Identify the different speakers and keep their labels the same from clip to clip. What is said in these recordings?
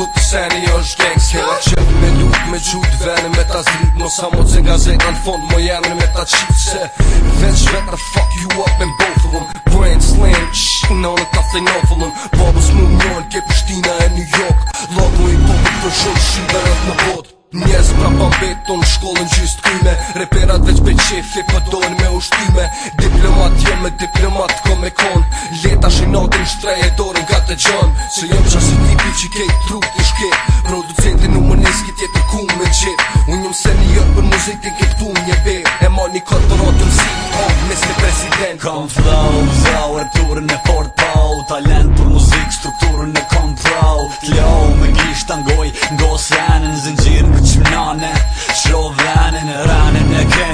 Speaker 1: Look the sani, jo është genks Kërë qëtë me dutë, me gjutë, venën me ta zritë Në samo të nga zetë, në fondë, më jernën me ta qitë Se, veç vetë, fuck you up in both of them Brand slam, shitin' on it, nothing off of them Bubbles move on, keep shkollën gjysë të kujme Reperat veç pe qefi pëdojnë me ushtime Diplomat jem me diplomat ko me kon Leta shi
Speaker 2: natin shtreje dorën ga të gjon Se jem qa si tipi që kejt trup të shke Producenti në më njëski tjetër ku me gjith Unë njëm se një për muzikin ke këtu një be E ma një korporatën si on me si president Kom flow, flow, rëpturën e fort Pau, Talent për muzik, strukturën e kom flow me gisht angoj, ngo se anën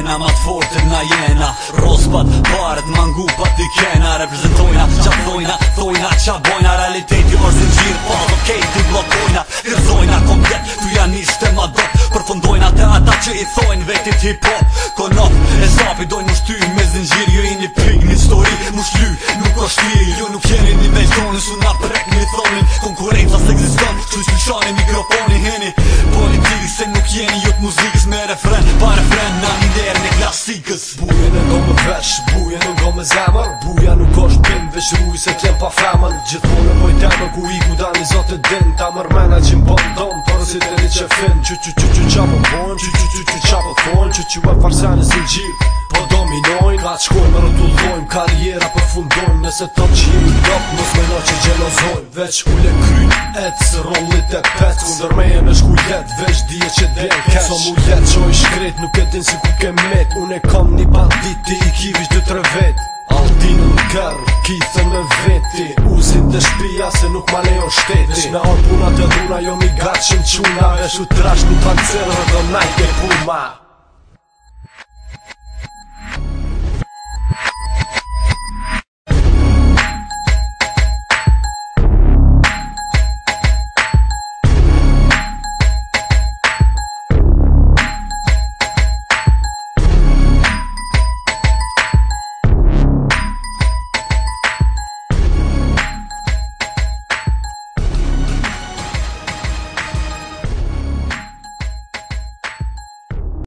Speaker 2: vena Ma të fortër na jena Rospat, barët, mangu, pat të kjena Reprezentojna, qa thojna, thojna, qa bojna Realiteti o është në gjirë, pa do kejt të blokojna Irëzojna, komplet, ku janë një shte ma Përfundojna të ata që i thojnë vetit hip-hop Konop, e zapi dojnë mështy Me zë
Speaker 3: gjirë, ju i një pig, një stori Mushly, nuk është ti, ju nuk jeni një vejtonë Su nga
Speaker 2: shani mikrofoni
Speaker 3: hini Po tiri se nuk jeni Jot muzikës me refren Pa refren na një derë në klasikës Buja në gomë me veç, në gomë me zemër Buja nuk është bim, Vesh rruj se tjem
Speaker 4: pa femën Gjithmonë në pojtemë, ku i ku da zotë din Ta mërmena që më bëndon, po si të një qëfin Qy qy qy qy qapo pojnë Qy qy qy qy qapo thonë Qy qy me farsani si në gjilë Po dominojnë Ka qkojnë me rëtullojmë Karjera për fundojnë Nëse të që jemi dopë Nës me në që gjelozojnë Veq le krynë Etë së rollit e petë Kundër me e me shku jetë Veq dje që dhe e keqë Sa mu jetë që i shkret Nuk e din si ku ke metë Unë e kam një kithën në veti Uzi të shpia se nuk ma lejo shteti Vesh me orë puna të dhuna jo mi gatë quna Vesh u trash në të të të të